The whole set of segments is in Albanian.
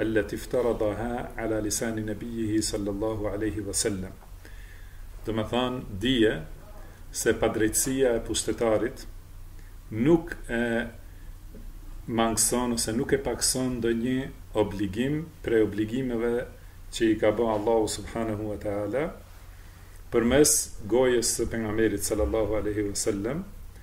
Allati iftaradaha ala lisani nabiyihi sallallahu alejhi wa sallam, domethënë dije se padrejtësia e pushtetarit nuk e mangëson ose nuk e pakëson ndonjë obligim prej obligimeve që i ka bë Allahu subhanehu wa ta'ala përmes gojës së Pejgamberit sallallahu alejhi wa sallam,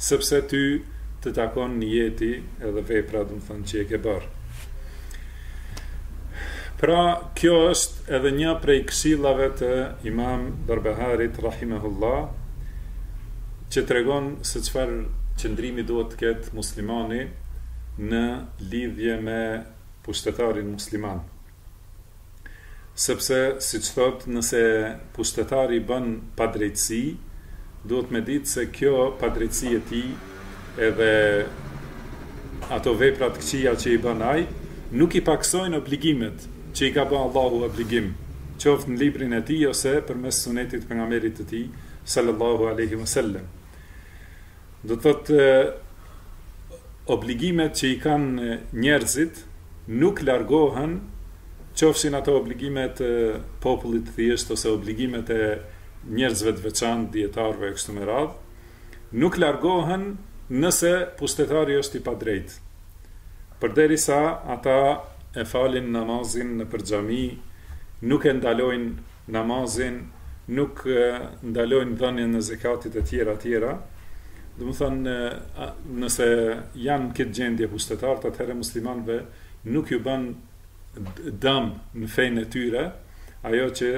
Sepse ty të takon nijeti edhe vepra domethënë që e ke bërë. Pra, kjo është edhe një prej këshillave të Imam Barbaharit rahimehullah që tregon se çfarë qëndrimi duhet të ketë muslimani në lidhje me pushtetarin musliman. Sepse, siç thotë, nëse pushtetari bën padrejtësi, duhet me ditë se kjo padrejtësi e tij edhe ato vepra të këqija që i bën ai, nuk i pakësojnë obligimet që i ka ba Allahu obligim, qoftë në librin e tij ose përmes Sunetit të Pejgamberit të tij, sallallahu alejhi ve sellem. Do të thotë obligimet që i kanë njerëzit nuk largohen qofshin ato obligimet e popullit të thjeshtë ose obligimet e njerëzve të veçantë, dijetarëve e kështu me radhë, nuk largohen nëse pushtetari është i padrejtë. Përderisa ata e falin namazin nëpër xhami, nuk e ndalojnë namazin, nuk ndalojnë dhënien e zekatit e tjera e tjera, domethënë nëse janë në këtë gjendje pushtetarët atëherë muslimanëve nuk ju bën dëm në fenë e tyre ajo që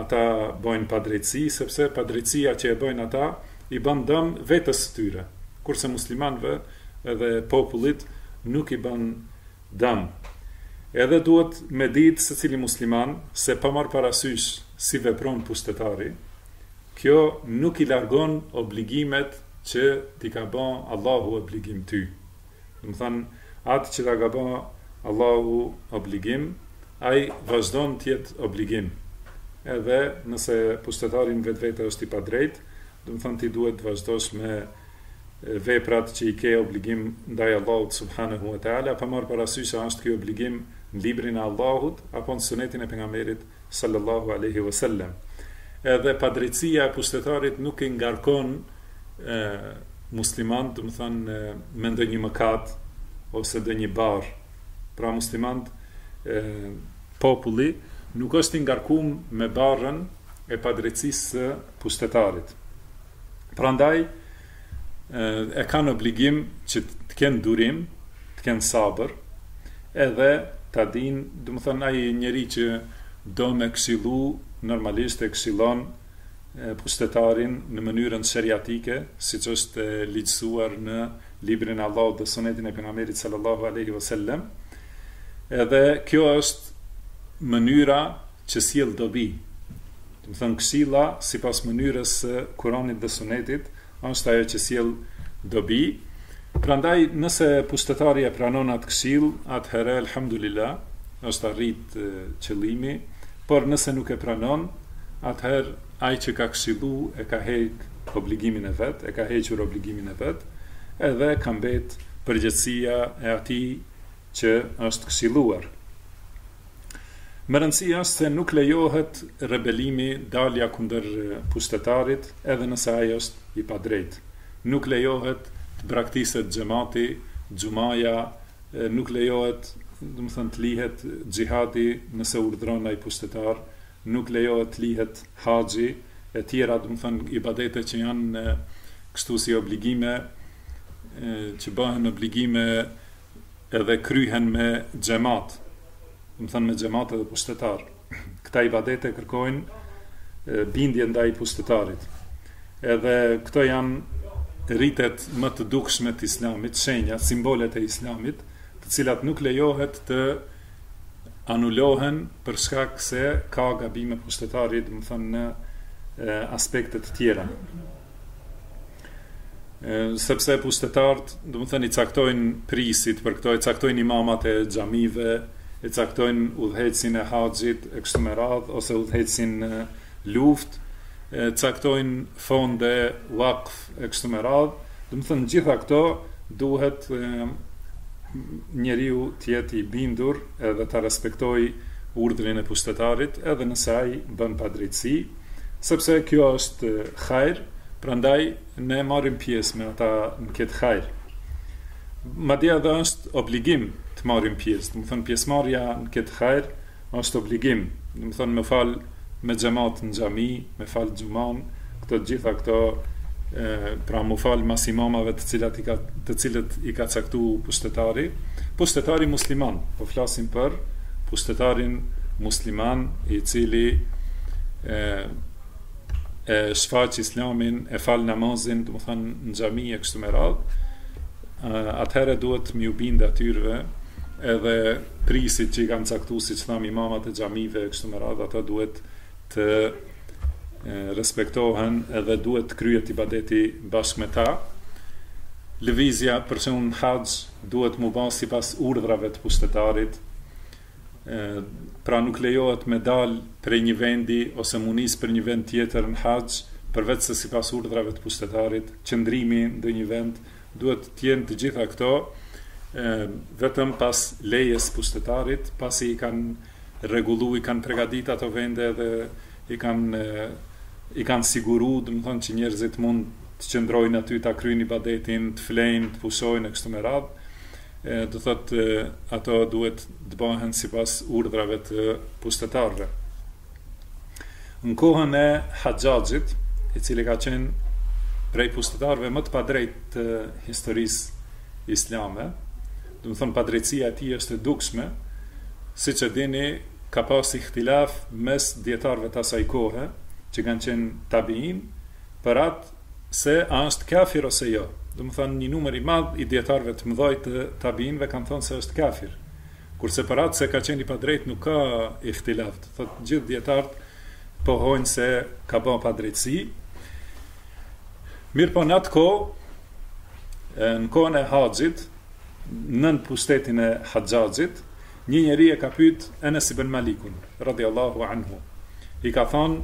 ata bëjnë padrejtësi sepse padrejtësia që e bëjnë ata i bën dëm vetes së tyre kurse muslimanëve edhe popullit nuk i bën dam. Edhe duhet me ditë secili musliman se pa marrë parasysh si vepron pushtetari, kjo nuk i largon obligimet që t'i ka ba Allahu obligim ty. Domethënë, atë që ta ka ba Allahu obligim, ai vazhdon të jetë obligim, edhe nëse pushtetari në vetvete është i padrejtë, Domethënë ti duhet të vazhdosh me veprat që i ke obligim ndaj Allahut subhanehu ue teala, pa marrë parasysh a është ky obligim në librin e Allahut apo në sunetin e pejgamberit sallallahu alejhi ue sellem. Edhe padrejtësia e pushtetarit nuk i ngarkon muslimanët, domethënë me ndonjë mëkat ose ndonjë barrë. Pra muslimanët, populli nuk është i ngarkuar me barrën e padrejtësisë së. pushtetarit. Prandaj e kanë obligim që të kenë durim, të kenë sabër, edhe ta dinë, domethënë ai njeri që do me këshillu, normalisht e këshillon pushtetarin në mënyrën sheriatike, siç është ligjësuar në librin e Allahut dhe sunetin e pejgamberit sallallahu alaihi wasallam. Edhe kjo është mënyra që sjell dobi, domethënë këshilla sipas mënyrës së Kuranit dhe Sunetit është ajo që sjell dobi. Prandaj nëse pushtetari e pranon atë këshillë, atëherë elhamdulillah është arrit qëllimi, por nëse nuk e pranon, atëherë ai që ka këshillu e ka hek obligimin e vet, e ka hequr obligimin e vet, edhe ka mbet përgjegjësia e atij që është këshilluar. Me rëndësi është se nuk lejohet rebelimi, dalja kundër pushtetarit, edhe nëse ai është i padrejtë. Nuk lejohet të braktiset xhemati, xhumaja, nuk lejohet, domethënë të lihet xhihadi nëse urdhëron ai pushtetar, nuk lejohet të lihet haxhi, e tjera domethënë ibadete që janë kështu si obligime, që bëhen obligime, edhe kryhen me xhemat, domethënë me xhemat edhe pushtetar. Këta ibadete kërkojnë bindje ndaj pushtetarit. Edhe këto janë ritet më të dukshme të islamit, shenja, simbolet e islamit, të cilat nuk lejohet të anulohen për shkak se ka gabime pushtetari, domethënë në aspekte të tjera. sepse pushtetarët, domethënë i caktojnë prisit për këto, i caktojnë imamat e xhamive, i caktojnë udhëheqësin e haxhit e kështu me radhë ose udhëheqësin në luftë, caktojnë fonde, vakf e kështu me radhë. Domethënë gjitha këto duhet njeriu të jetë i bindur edhe ta respektojë urdhrin e pushtetarit, edhe nëse ai bën padrejtësi. Sepse kjo është hajr, prandaj ne marrim pjesë me ata në këtë hajr. Madje edhe është obligim të marrim pjesë, domethënë pjesëmarrja në këtë hajr është obligim, domethënë me fal me xhemat në xhami, me fal xhuman, këto të gjitha këto pra mu falë mas imamave të, cilat i ka, të cilët i ka caktu pushtetari, pushtetari musliman, po flasim për pushtetarin musliman i cili e, e shfaq islamin, e fal namazin, domethënë në xhami e kështu me radhë, atëherë duhet të me iu bindë atyreve edhe prijësit që i kanë caktu, siç thamë imamat e xhamive, e kështu me radhë, ata duhet të respektohen edhe duhet të kryhet ibadeti bashkë me ta. Lëvizja për shembull në haxh, duhet m'u ba sipas urdhrave të pushtetarit, pra nuk lejohet me dal prej një vendi ose m'u nis për një vend tjetër në haxh përveçse sipas urdhrave të pushtetarit, qëndrimi në ndonjë vend, duhet të jenë të gjitha këto vetëm pas lejes së pushtetarit, pasi i kanë rregullu i kanë pregaditë ato vende edhe i kanë i kanë siguru domethënë që njerëzit mund të qëndrojnë aty ta kryjnë ibadetin të flejnë të pushojnë e kështu me radhë do të thotë ato duhet të bëhen sipas urdhrave të pushtetarëve në kohën e Haxhaxhit i cili ka qenë prej pushtetarëve më të padrejtë të historisë islame Domethënë padrejtësia e tij është e dukshme, siç e dini ka pas ihtilaf mes dijetarëve të asaj kohe, që kanë qenë tabiin, për atë se a është kafir ose jo. Domethënë një numër i madh i dijetarëve të mëdhej të tabiinëve kanë thënë se është kafir. Kurse për atë se ka qenë i padrejtë nuk ka ihtilaf, do thotë të gjithë dijetarët pohojnë se ka bërë padrejtësi. Mirëpo në atë kohë, në kohën e haxhit, nën pushtetin e Haxhaxhit, një njeri e ka pyet Enes ibn Malikun, radhiyallahu anhu, i ka thënë,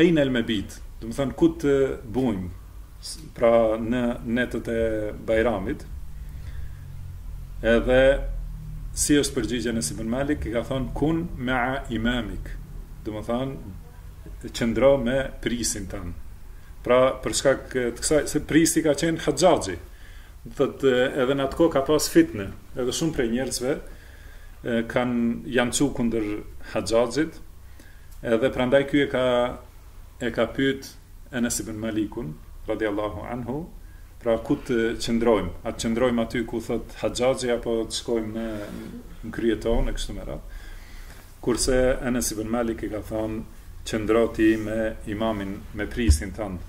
Ejn el mebit, domethënë ku të bujmë, pra në netët e Bajramit, edhe si është përgjigj Enes ibn Malik, i ka thënë kun ma'a imamik, domethënë qëndro me prijësin tënd. Pra për shkak të kësaj se prijësi ka qenë Haxhaxhi, Thotë edhe në atë kohë ka pas fitne, edhe shumë prej njerëzve kanë janë çu kundër Haxhaxhit, edhe prandaj ky e ka e ka pyet Enes ibn Malikun, radijallahu anhu, pra ku të qëndrojmë, a të qëndrojmë aty ku thotë Haxhaxhi apo të shkojmë në në krye tonë e kështu me radhë. Kurse Enes ibn Malik i ka thënë qëndro ti me imamin, me prijësin tënd.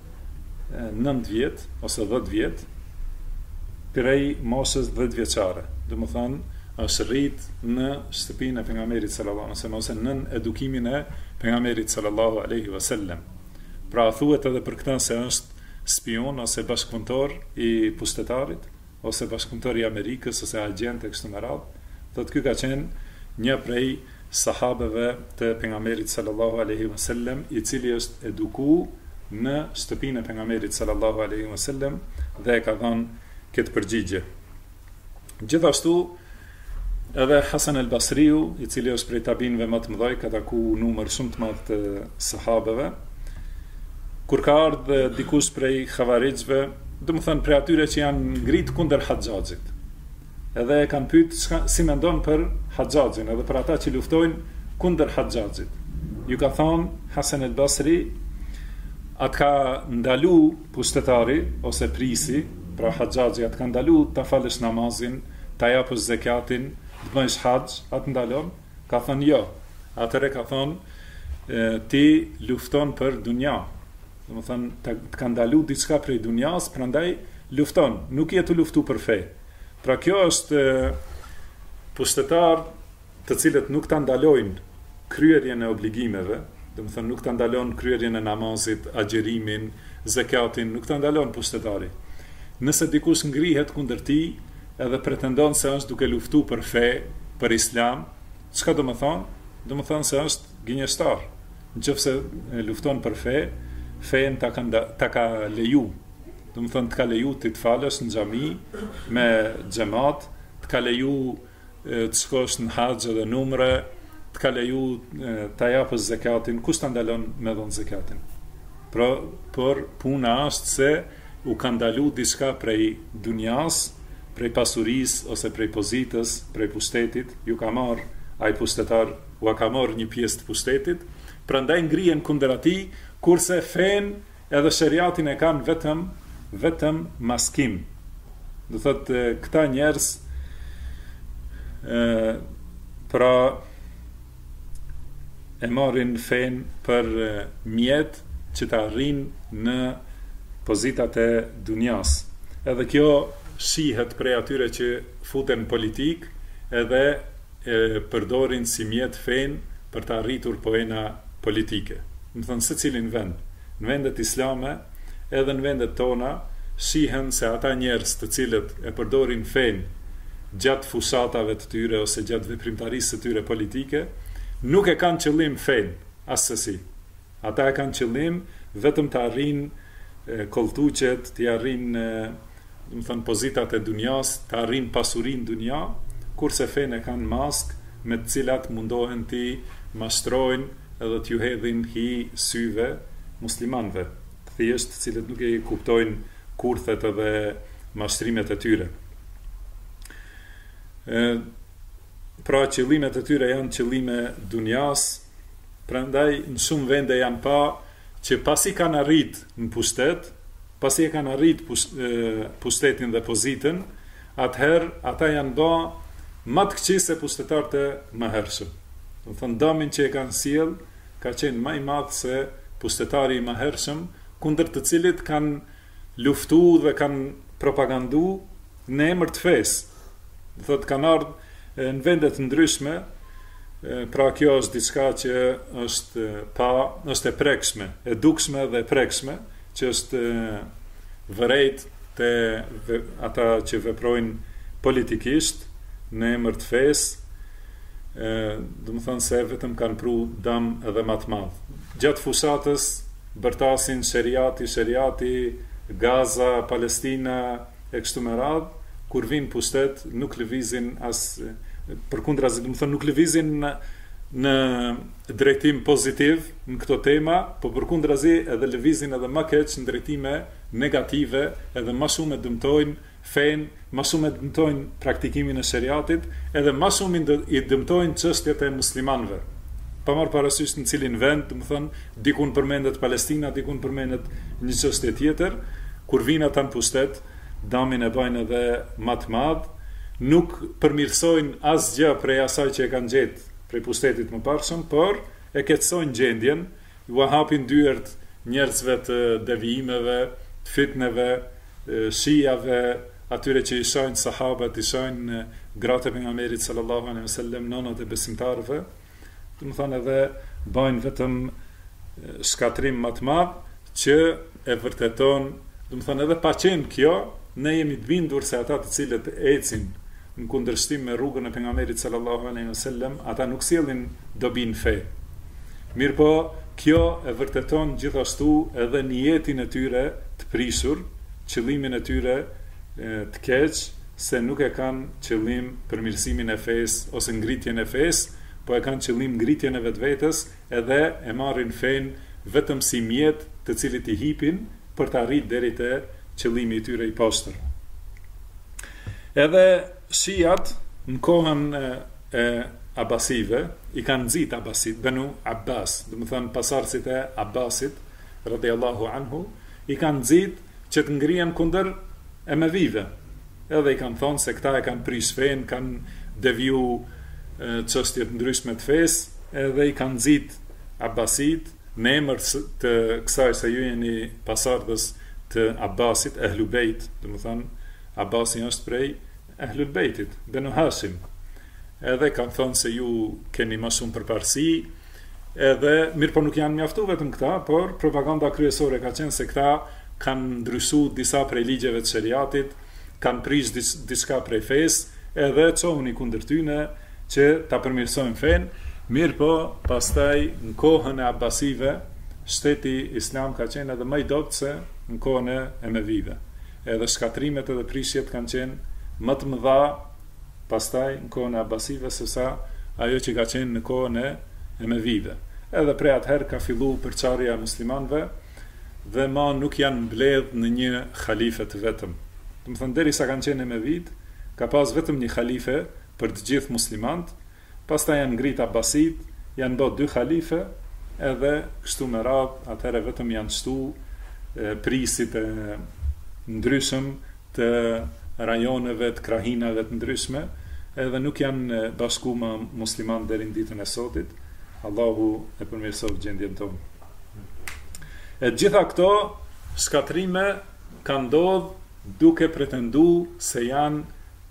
nëntë vjet ose dhjetë vjet prej moshës dhjetë vjeçare, domethënë është rrit në shtëpinë e Pejgamberit sallallahu alejhi ve sellem ose nën edukimin e Pejgamberit sallallahu alejhi ve sellem. Pra a thuhet edhe për këtë se është spiun ose bashkëpunëtor i pushtetarit ose bashkëpunëtor i Amerikës ose agjent e kështu me radhë? Thotë ky ka qenë një prej sahabeve të Pejgamberit sallallahu alejhi ve sellem, i cili është eduku në shtëpinë e Pejgamberit sallallahu alejhi ve sellem dhe e ka dhënë këtë përgjigje. Gjithashtu edhe Hasan el Basriu, i cili është prej tabinëve ma të mëdhaj, ka taku numër shumë të madh të sahabeve. Kur ka ardh dikush prej havarixhve, domethënë prej atyre që janë ngrit kundër Haxhaxhit, Edhe e kanë pyt si mendon për Haxhaxhin edhe për ata që luftojnë kundër Haxhaxhit. Ju ka thanë Hasen El Basri a të ka ndalu pushtetari ose prisi, pra Haxhaxhi a të ka ndalu ta falësh namazin, ta japësh zekatin, të bojsh haxh, a të ndalon, Ka thënë jo. Atëherë ka thënë ti lufton për dunja. Domethënë të, të ka ndalu diçka prej dunjas, prandaj lufton. Nuk je tu luftu për fe. Pra kjo është pushtetar të cilët nuk ta ndalojnë kryerjen e obligimeve, domethënë nuk ta ndalon kryerjen e namazit, agjerimin, zekatin, nuk ta ndalon pushtetari. Nëse dikush ngrihet kundër tij, Edhe pretendon se është duke luftu për fe, për islam, çka domethënë, domethënë se është gënjeshtar, në qoftë se lufton për fe, fenë ta ka nda, ta ka leju, domethënë të ka leju ti të falësh në xhami me xhemat, të ka leju të shkosh në haxh edhe në umre, të ka leju ta japësh zekatin, kush ta ndalon me dhanë zekatin? Pra, por puna është se U ka ndalu diçka prej dunjasë, prej pasurisë ose prej pozitës, prej pushtetit, ju ka marrë ai pushtetar, ua ka marrë një pjesë të pushtetit, prandaj ngrihen kundër atij, kurse fenë edhe sheriatin e kanë vetëm vetëm maskim. Do të thotë këta njerëz ë pra e marrin fenë për mjet që të arrijnë në pozitat e dunjas. Edhe kjo shihet prej atyre që futen në politikë edhe e përdorin si mjet fenë për të arritur poena politikë. Domethënë secilin vend Në vendet islame, edhe në vendet tona, shihen se ata njerëz të cilët e përdorin fenë gjatë fushatave të tyre ose gjatë veprimtarisë së tyre politike, nuk e kanë qëllim fenë, assesi. Ata e kanë qëllim vetëm të arrijnë kolltuqet, t'i arrijnë, domethënë pozitat e dunjasë, të arrijnë pasurinë e dunjasë, kurse fenë e kanë maskë me të cilat mundohen t'i mashtrojnë dhe t'ju hedhin hi syve muslimanëve të thjeshtë të cilët nuk i kuptojnë kurthet dhe mashtrimet e tyre. Pra qëllimet e tyre janë qëllime dunjaje, prandaj në shumë vende janë pa që pasi kanë arrit në pushtet, Pasi e kanë arritë pushtetin dhe pozitën, atëherë ata janë ba ma të këqij se pushtetarët e mëhershëm. Domethënë damin që e kanë sjellë ka qenë ma i madh se pushtetari i mëhershëm kundër të cilit kanë luftu dhe kanë propagandu në emër të fesë. Domethënë kanë ardhur në vende të ndryshme, pra kjo është diçka që është pa, është e prekshme, e dukshme dhe e prekshme, që është vërejt te ata që veprojnë politikisht në emër të fesë, domethënë se vetëm kanë pru dam edhe ma të madh. Gjatë fushatës bërtasin sheriati, sheriati, Gaza, Palestina, e kështu me radhë, kur vijnë në pushtet nuk lëvizin as përkundrazi, domethënë nuk lëvizin në në drejtim pozitiv në këto tema, po përkundrazi edhe lëvizin edhe më keq në drejtime negative, edhe më shumë e dëmtojnë fenë, më shumë e dëmtojnë praktikimin e sheriatit, edhe më shumë i dëmtojnë çështjet e muslimanëve. Pa marrë parasysh në cilin vend, domethënë, Dikund përmendet Palestina, dikund përmendet një çështje tjetër, kur vijnë ata në pushtet, damin e bajnë edhe ma të madh, nuk përmirësojnë asgjë prej asaj që e kanë gjetë prej pushtetit të mëparshëm, por e keqësojnë gjendjen, iua hapin dyert njerëzve të devijimeve, të fitneve, shijave, atyre që i shajnë sahabët, i shajnë gratë e Pejgamberit, sallallahu alejhi ve sellem, nonat e besimtarëve. Domethënë edhe bajnë vetëm shkatrim ma të madh që e vërteton, domethënë edhe pa qenë kjo, ne jemi të bindur se ata të cilët ecin në kundërshtim me rrugën e pejgamberit sallallahu alaihi wasallam, ata nuk sjellin dobi në fe. Mirpo kjo e vërteton gjithashtu edhe nijetin e tyre të prishur, qëllimin e tyre të keq, se nuk e kanë qëllim përmirësimin e fesë ose ngritjen e fesë, po e kanë qëllim ngritjen e vetvetes edhe e marrin fenë vetëm si mjet të cilit i hipin për të arrit deri te qëllimi i tyre i poshtër. Edhe shiat në kohën e abasijve i kanë nxit abasit, benu abbas, domethënë pasardhësit e abbasit, radijallahu anhu, i kanë nxit që të ngrihen kundër emevive edhe i kanë thonë se këta e kanë prish fenë kanë deviju çështje të ndryshme të fesë edhe i kanë nxit abbasitë në emër të kësaj se ju jeni pasardhës të abbasit ehlubejt domethënë abbasi është prej Ehlul Bejtit, Benu Hashim, edhe kanë thonë se ju keni ma shumë përparësi, edhe, mirëpo nuk janë mjaftu vetëm këta, por propaganda kryesore ka qenë se këta kanë ndryshu disa prej ligjeve të sheriatit, kanë prish diçka prej fesë, edhe çohuni kundër tyne që ta përmirësojmë fenë, mirëpo pastaj në kohën e Abbasive shteti Islam ka qenë edhe ma i dobët se në kohën e Emevive. Edhe shkatërrimet edhe prishjet kanë qenë më të mëdha pastaj në kohën e Abasive se sa ajo që ka qenë në kohën e Emevive. Edhe prej atëherë ka fillu përçarja e muslimanëve dhe ma nuk janë mbledhë në një halife të vetëm. Domethënë deri sa kanë qenë Emevitë ka pas vetëm një halife për të gjithë muslimantë Pastaj janë ngrit Abbasitë, janë bo dy halife edhe kështu me radhë, atëherë vetëm janë shtu prisit e ndryshëm të rajoneve, të krahinave të ndryshme, edhe nuk janë bashku ma muslimanë deri në ditën e sotit, Allahu e përmirësoftë gjendjen tonë. E gjitha këto shkatrime kanë ndodhë duke pretendu se janë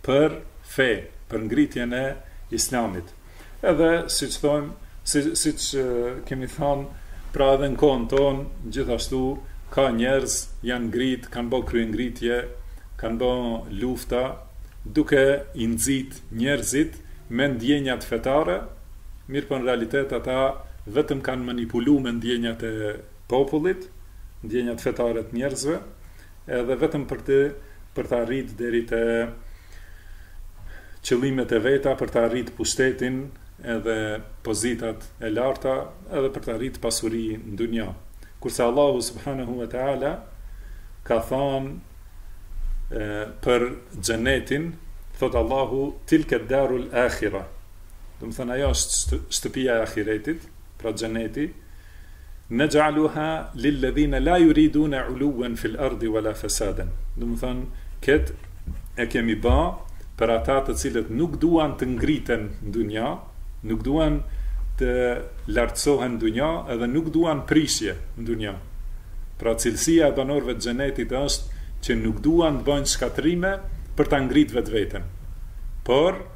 për fe, për ngritjen e Islamit. Edhe siç thonë, si, siç kemi thonë, pra edhe në kohën tonë, gjithashtu ka njerëz janë ngrit, kanë bo kryengritje, kanë bo lufta, duke i nxit njerëzit me ndjenjat fetare, mirëpo në realitet ata vetëm kanë manipulu me ndjenjat e popullit, ndjenjat fetare të njerëzve, edhe vetëm për të për t'arrit deri te qëllimet e veta për t'arrit pushtetin edhe pozitat e larta edhe për t'arrit pasuri n'dunja kurse Allahu subhanehu ve teala ka than për xhenetin thot Allahu tilke darul ahira do me than ajo është shtëpia e ahiretit pra xheneti Nexh'aluha liledhine la juridune uluven fil ardi ve la fesaden. Domethënë, këtë e kemi ba për ata të cilët nuk duan të ngriten në dunja, nuk duan të lartësohen në dunja edhe nuk duan prishje në dunja. Pra cilësia e banorëve të Xhenetit është që nuk duan të bëjnë shkatërrime për ta ngritë vetveten. Por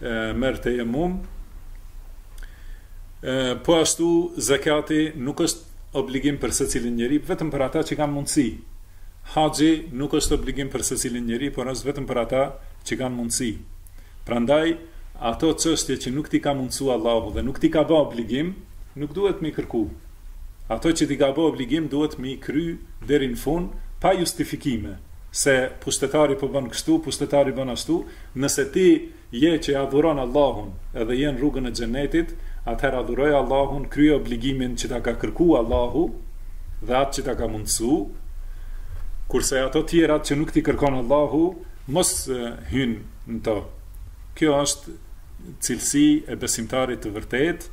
merr tejemum po ashtu zekati nuk është obligim për secilin njeri vetëm për ata që kanë mundësi haxhi nuk është obligim për secilin njeri por është vetëm për ata që kanë mundësi prandaj ato çështje që nuk ti ka mundësu Allahu dhe nuk ti ka bë obligim nuk duhet mi kërku Ato që ti ka bo obligim duhet mi kry deri në fund pa justifikime se pushtetari po bën kështu pushtetari bën ashtu nëse ti je që e adhuron Allahun edhe je në rrugën e xhenetit atëherë adhuroje Allahun krye obligimin që ta ka kërku Allahu dhe atë që ta ka mundësu kurse ato tjerat që nuk ti kërkon Allahu mos hyn në to kjo është cilësi e besimtarit të vërtetë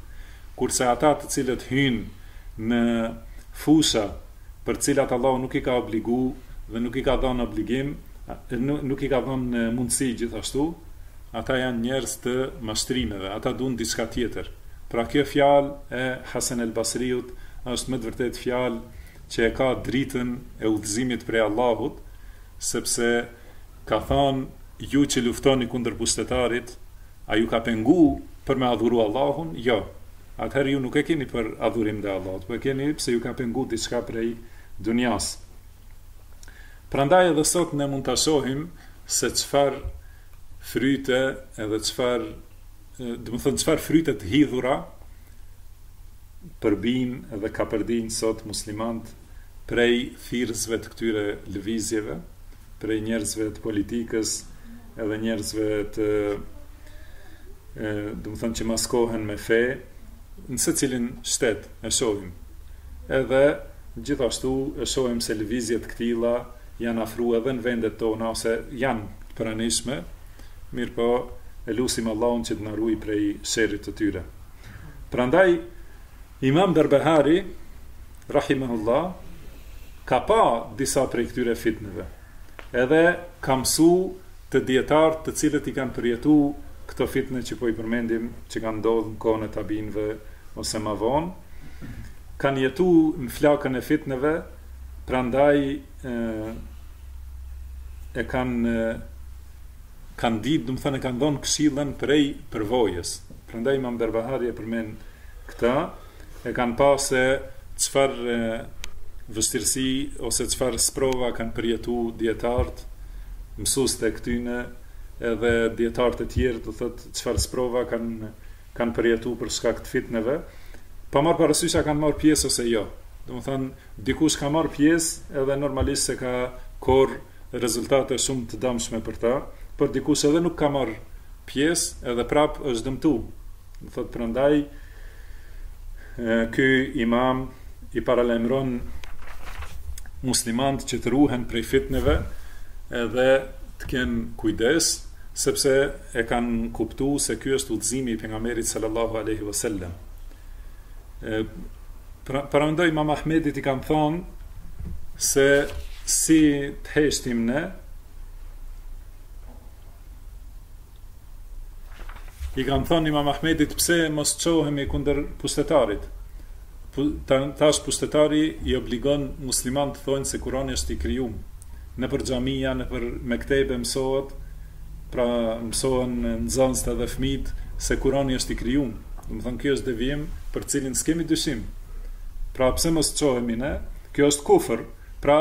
Kurse ata të cilët hyjnë në fusha për të cilat Allahu nuk i ka obligu dhe nuk u ka dhënë obligim, nuk u ka dhënë mundësi gjithashtu, ata janë njerëz të mashtrimeve, ata duan diçka tjetër. Pra kjo fjalë e Hasen el Basriut është me të vërtetë fjalë që e ka dritën e udhëzimit prej Allahut, sepse ka thënë ju që luftoni kundër pushtetarit, A ju ka pengu për me adhuru Allahun? Jo. Atëherë ju nuk e keni për adhurim ndaj Allahut, po e keni pse ju ka pengu diçka prej dunjasë. Prandaj edhe sot ne mund ta shohim se çfarë fryte edhe çfarë, domethënë çfarë fryte të hidhura përbijnë dhe kapërdinë sot muslimanët, prej thirrësve të këtyre lëvizjeve, prej njerëzve të politikës edhe njerëzve të domethënë që maskohen me fe në secilin shtet e shohim. Edhe gjithashtu e shohim se lëvizje të këtilla janë afru edhe në vendet tona ose janë të pranishme, mirëpo e lusim Allahun që të na ruajë prej sherrit të tyre. Prandaj Imam Berbehari, rahimehullah, ka pa disa prej këtyre fitneve, edhe ka mësu te dijetarët të cilët i kanë përjetu këto fitne që po i përmendim që kanë ndodhë në kohën e Tabiinëve ose ma vonë, kanë jetu në flakën e fitneve, prandaj e kanë. Kanë ditë, do të thonë e kanë dhënë këshillën prej përvojës. Prandaj Imam Barbahari e përmend këtë, e kanë pa se çfarë vështirësi ose çfarë sprova kanë përjetu dijetarët, mësuesit e këtyne, edhe dijetarët e tjerë, do thotë çfarë sprova kanë kanë përjetu për shkak të fitneve, pa marrë parasysh a kanë marrë pjesë ose jo. Domethënë dikush ka marrë pjesë edhe normalisht se ka korrë Rezultate shumë të damshme për ta, por dikush edhe nuk ka marrë pjesë edhe prapë është dëmtu. Do thotë prandaj ky imam i paralajmëron muslimantë që të ruhen prej fitneve edhe të kenë kujdes, sepse e kanë kuptu se ky është udhëzimi i pejgamberit sallallahu alejhi vesellem. Pra, paramendo Imam Ahmedit i kanë thonë se si të heshtim ne, i kanë thonë Imam Ahmedit pse mos çohemi kundër pushtetarit. Tash pushtetari i obligon muslimanët të thonë se kurani është i krijum. Nëpër xhamia, nëpër mektebe mësohet, Pra mësohen nxënësit edhe fëmijët se Kurani është i krijum, domethënë ky është devijim për të cilin s'kemi dyshim. Pra pse mos çohemi ne? Kjo është kufër. Pra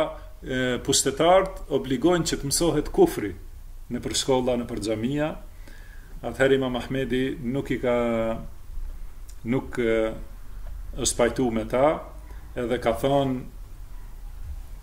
pushtetarët obligojnë që të mësohet kufri nëpër shkolla, nëpër xhamia, atëherë Imam Ahmedi nuk i ka nuk është pajtu me ta edhe ka thënë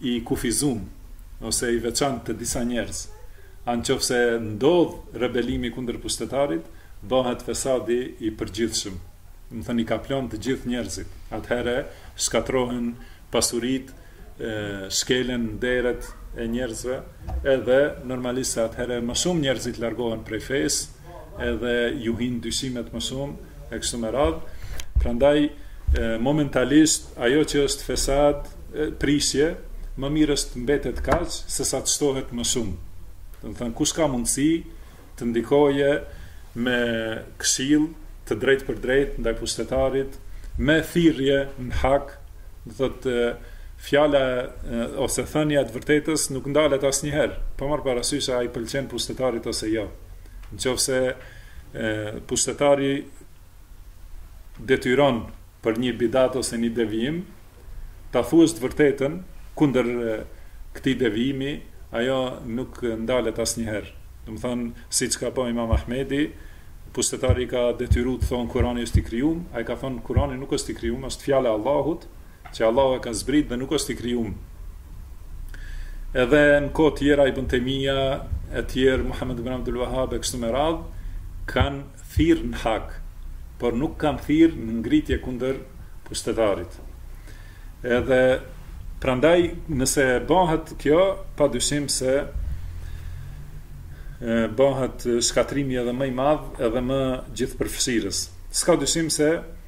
i kufizum ose i veçantë te disa njerëz, a në qoftë se ndodh rebelimi kundër pushtetarit, bëhet fesadi i përgjithshëm, domethënë i kaplon të gjithë njerëzit, atëherë shkatërrohen pasuritë, shkelen nderet e njerëzve, edhe normalisht se atëherë më shumë njerëzit largohen prej fesë, edhe ju hin dyshimet më shumë e kështu me radhë. Prandaj momentalisht ajo që është fesad, prishje, më mirë është të mbetet kaq se sa të shtohet më shumë. Domethënë kush ka mundësi të ndikojë me këshillë të drejtpërdrejtë ndaj pushtetarit, me thirrje në hak, do të thotë fjala ose thënia e vërtetës nuk ndalet asnjëherë, pa marrë parasysh a i pëlqen pushtetarit ose jo. në qoftë se pushtetari detyron për një bidat ose një devijim, ta thuash të vërtetën kundër këtij devijimi, ajo nuk ndalet asnjëherë. Domethënë, siç ka ba Imam Ahmedi, pushtetari i ka detyru të thonë Kurani është i krijum, ai ka thënë Kurani nuk është i krijum, është fjala e Allahut, që Allahu e ka zbrit dhe nuk është i krijum edhe në kohë tjera Ibn Tejmija e tjerë Muhammed Ibn Abdul Wahab e kështu me radhë kanë thirr në hak por nuk kanë thirr në ngritje kundër pushtetarit edhe Prandaj nëse bahet kjo, pa dyshim se bahet shkatërrimi edhe më i madh, edhe më gjithëpërfshirës. S'ka dyshim se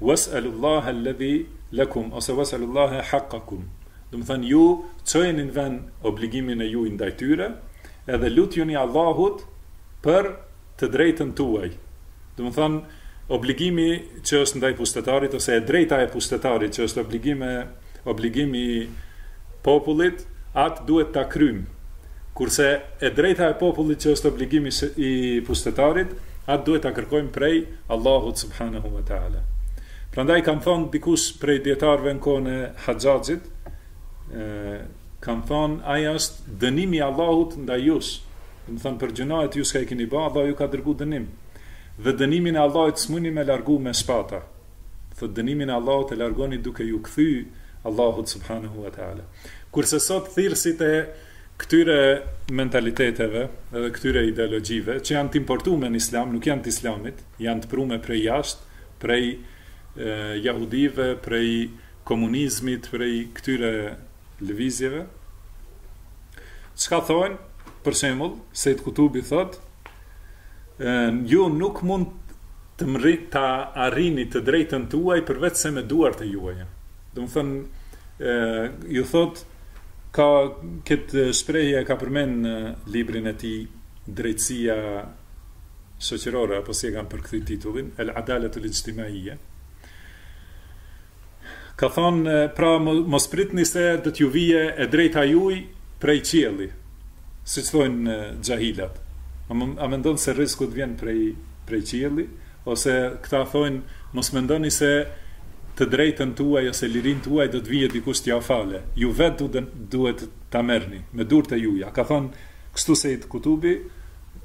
Was'alullaha alladhi lakum ose was'alullaha haqqakum, domethonë ju çojeni në vend obligimin e juj ndaj tyre edhe lutjuni Allahut për të drejtën tuaj, domethonë obligimi që është ndaj pushtetarit ose e drejta e pushtetarit që është obligim i. obligim i popullit, atë duhet ta kryjmë. Kurse e drejta e popullit që është obligim i pushtetarit, atë duhet ta kërkojmë prej Allahut subhanehu ve teala. Prandaj kanë thënë dikush prej dietarëve në kohën e Haxhaxhit, kanë thënë ai është dënimi i Allahut ndaj jush. Domethonë për gjynahet ju çka i keni bë, Allahu ju ka dërguar dënim. Dhe dënimin e Allahut s'muni me largu me shpata. thotë dënimin e Allahut e largoni duke ju kthy Allahut subhanehu wa ta'ala. Kurse sot thirrësit e këtyre mentaliteteve edhe këtyre ideologjive që janë të importume në Islam, nuk janë të Islamit, janë të prume prej jashtë, prej jahudive, prej komunizmit, prej këtyre lëvizjeve, çka thonë, për shembull, Sejd Kutubi thotë, ju nuk mund të mrrit të arrini të drejtën tuaj përveç se me duart e juaja. Domethonë, ju thotë, ka këtë shprehje e ka përmen në librin e tij drejtësia shoqërore apo si e kanë përkthy titullin El Adaletul Ijtimaie Ka thënë, Pra mos pritni se do t'ju vijë e drejta juaj prej qielli, siç thonë xhahilat. A mendon se rrizku t'vjen prej prej qielli? Ose këta thojnë, Mos mendoni se të drejtën tuaj ose lirinë tuaj do të vijë dikush t'jua falë. Ju vetë duhet ta merrni, me durt e juaja. Ka thënë kështu Sejd Kutubi.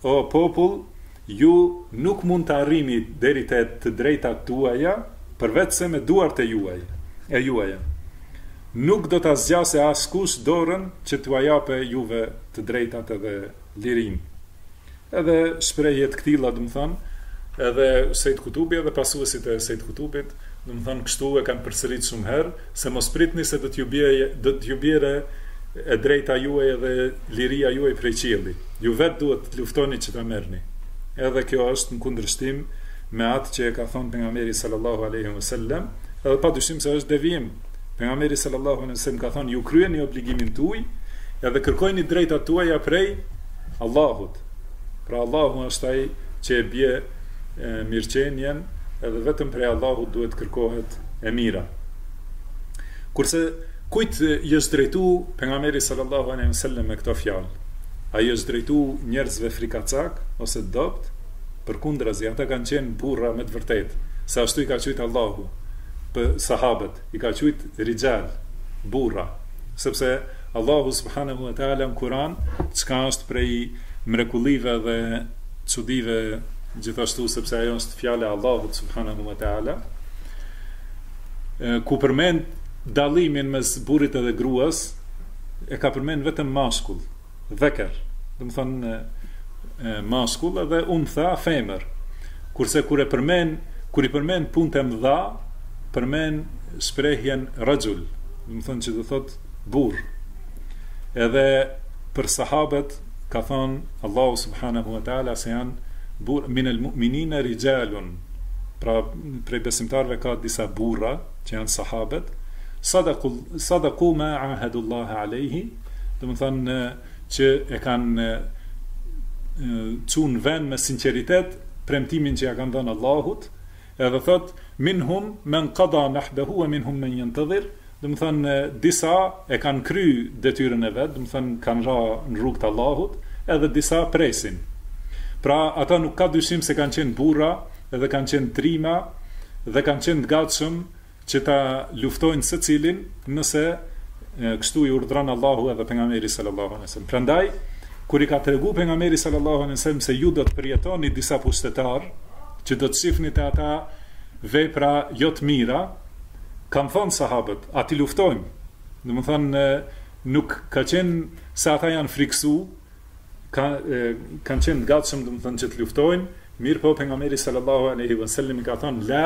O popull, ju nuk mund të arrini deri te të drejtat tuaja përveçse me duart e juaj, e juaja. Nuk do ta zgjase askush dorën që t'ua jape juve të drejtat edhe lirinë. Edhe shprehje të këtilla, domethënë, edhe Sejd Kutubi edhe pasuesit e Sejd Kutubit, domethënë, kështu e kanë përsërit shumë herë, Se mos pritni se do t'ju bjerë do t'ju bjerë e drejta juaj edhe liria juaj prej qielli. Ju vetë duhet të luftoni që ta merrni. Edhe kjo është në kundërshtim me atë që e ka thënë Pejgamberi sallallahu alejhi ve sellem, edhe pa dyshim se është devijim. Pejgamberi sallallahu alejhi ve sellem ka thënë, Ju kryeni obligimin tuj edhe kërkojini drejtat tuaja prej Allahut. Pra Allahu është ai që e bie mirëqenien edhe vetëm prej Allahut duhet të kërkohet e mira. Kurse kujt i është drejtu Pejgamberi sallallahu alejhi ve sellem me këto fjalë? A i është drejtu njerëzve frikacak ose dobt? Përkundrazi, ata kanë qenë burra me të vërtetë, se ashtu i ka quajt Allahu sahabët, i ka quajt rixhal, burra, sepse Allahu subhanehu ve teala në Kuran çka është prej mrekullive dhe çudive gjithashtu sepse ajo është fjala e Allahut subhanehu ve teala ku përmend dallimin mes burrit edhe gruas e ka përmend vetëm mashkull dheker domethënë mashkull edhe untha femër kurse kur e përmend kur i përmend punët e mëdha përmend shprehjen raxhul domethënë që do thotë Burrë. Edhe për sahabet ka thënë Allahu subhanehu ve teala se janë burrë, Min el mu'minine rixhalun, pra prej besimtarëve ka disa burra, që janë sahabet, Sadaku, sadaku ma ahadullahe alejhi, domethënë që e kanë çu në vend me sinqeritet premtimin që ia kanë dhënë Allahut, Edhe thotë, Minhum men kada nahbehu ve minhum men jentedhir, domethënë disa e kanë kry detyrën e vet, domethënë kanë ra në rrugë të Allahut, edhe disa presin. Pra, ata nuk ka dyshim se kanë qenë burra edhe kanë qenë trima dhe kanë qenë të gatshëm, Që ta luftojnë secilin nëse kështu i urdhëron Allahu edhe Pejgamberi sallallahu alejhi ve sellem. Prandaj kur i ka tregu Pejgamberi sallallahu alejhi ve sellem se ju do të përjetoni disa pushtetarë që do të shifni te ata vepra jo të mira, kanë thënë sahabët, a t'i luftojmë? Domethënë nuk ka qenë se ata janë friksu, ka, kanë qenë të gatshëm domethënë që të luftojnë, mirëpo Pejgamberi sallallahu alejhi ve sellem i ka thënë la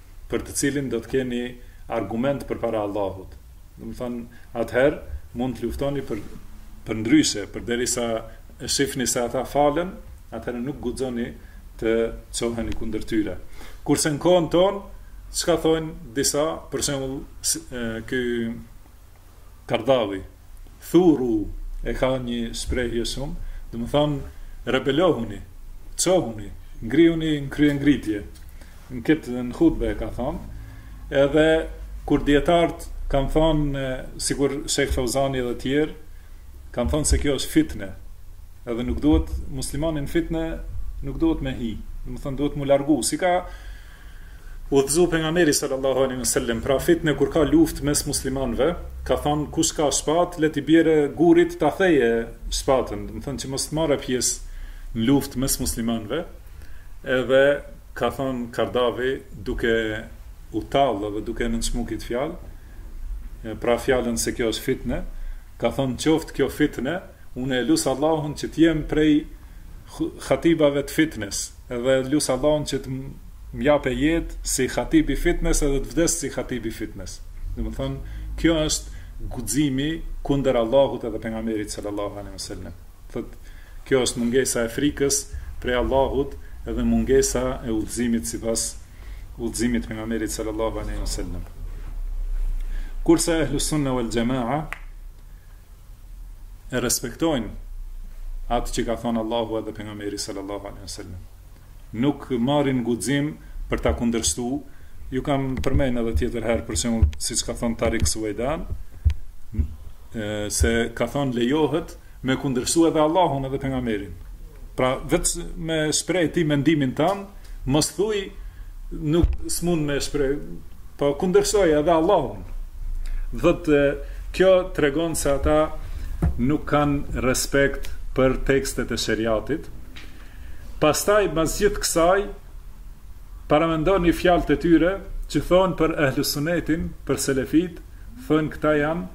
për të cilin do të keni argument përpara Allahut. Domethënë, atëherë mund të luftoni për përndryshe, përderisa e shifni se ata falen, atëherë nuk guxoni të çoheni kundër tyre. Kurse në kohën tonë, çka thonë disa, për shembull, ky Kardavi, thuru e ka një shprehje shumë, domethonë rebelohuni, çohuni, ngrihuni në kryengritje. Në këtë në hutbe e ka thonë, edhe kur dijetartë kanë thonë, sikur Shejh Fauzani edhe tjerë, kanë thonë se kjo është fitne, edhe nuk duhet muslimani n'fitne, nuk duhet me hi, domethonë duhet m'u largu, si ka, Udhëzu Pejgamberi sallallahu alejhi ve sellem, pra fitne kur ka luftë mes muslimanëve, ka thonë, kush ka shpatë, le t'i bjerë gurit ta thejë shpatën, domethonë që mos të marre pjesë në luftë mes muslimanëve, edhe ka thonë Kardavi duke u tallë dhe duke e nënçmu këtë fjalë, pra fjalën se kjo është fitne, ka thonë qoftë kjo fitne, unë e lus Allahun që të jem prej hatibave të fitnes. Edhe e lus Allahun që të më jape jetë si Hatibi Fitnes edhe të vdes si Hatibi Fitnes. Domethënë, kjo është guximi kundër Allahut edhe Pejgamberit Sallallahu Alejhi Ve Sellem. Domethënë, kjo është mungesa e frikës prej Allahut edhe mungesa e udhëzimit sipas udhëzimit të Pejgamberit Sallallahu Alejhi Ve Sellem. Kurse Ehlu Sunne Vel Xhemaa, e respektojnë atë që ka thonë Allahu edhe pejgamberi sallallahu alejhi ve sellem. Nuk marrin guxim për ta kundërshtu, ju kam përmend edhe tjetër herë për shembull siç ka thonë Tarik Suvejdan se ka thonë lejohet me kundërshtu edhe Allahun edhe pejgamberin. Pra veç me shpreh ti mendimin tan, Mos thuj nuk s'mund me shpreh po kundërshtoj edhe Allahun. Dhe kjo tregon se ata nuk kanë respekt për tekstet e sheriatit. Pastaj pas gjithë kësaj paramendoni fjalët e tyre që thonë për ehlu sunetin, për selefit, thonë këta janë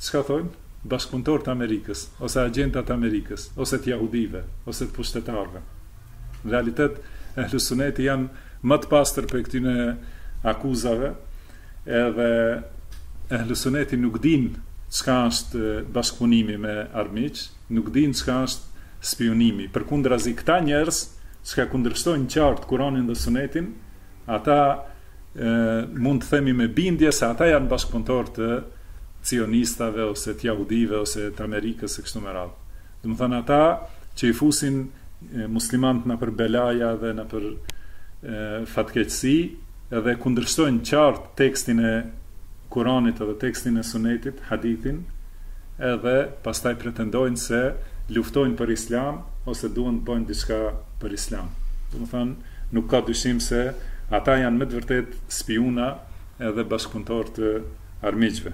çka thonë? Bashkëpunëtorë të Amerikës, ose agjenta të Amerikës, ose të jahudive, ose të pushtetarëve. Në realitet Ehlusuneti janë më të pastër prej këtyre akuzave edhe Ehlusuneti nuk dinë çka është bashkëpunimi me armiq, nuk dinë çka është spiunimi. Përkundrazi këta njerëz çka kundërshtojnë qartë Kuranin dhe Sunetin, ata mund të themi me bindje se ata janë bashkëpunëtorë të cionistave ose të jahudive ose të Amerikës e kështu me radhë. Domethënë ata që i fusin muslimanët nëpër belaja dhe nëpër fatkeqësi dhe kundërshtojnë qartë tekstin e Kuranit edhe tekstin e Sunetit, Hadithin, edhe pastaj pretendojnë se luftojnë për Islam ose duan të bëjnë diçka për Islam. Domethënë nuk ka dyshim se ata janë me të vërtetë spiuna edhe bashkëpunëtorë të armiqve.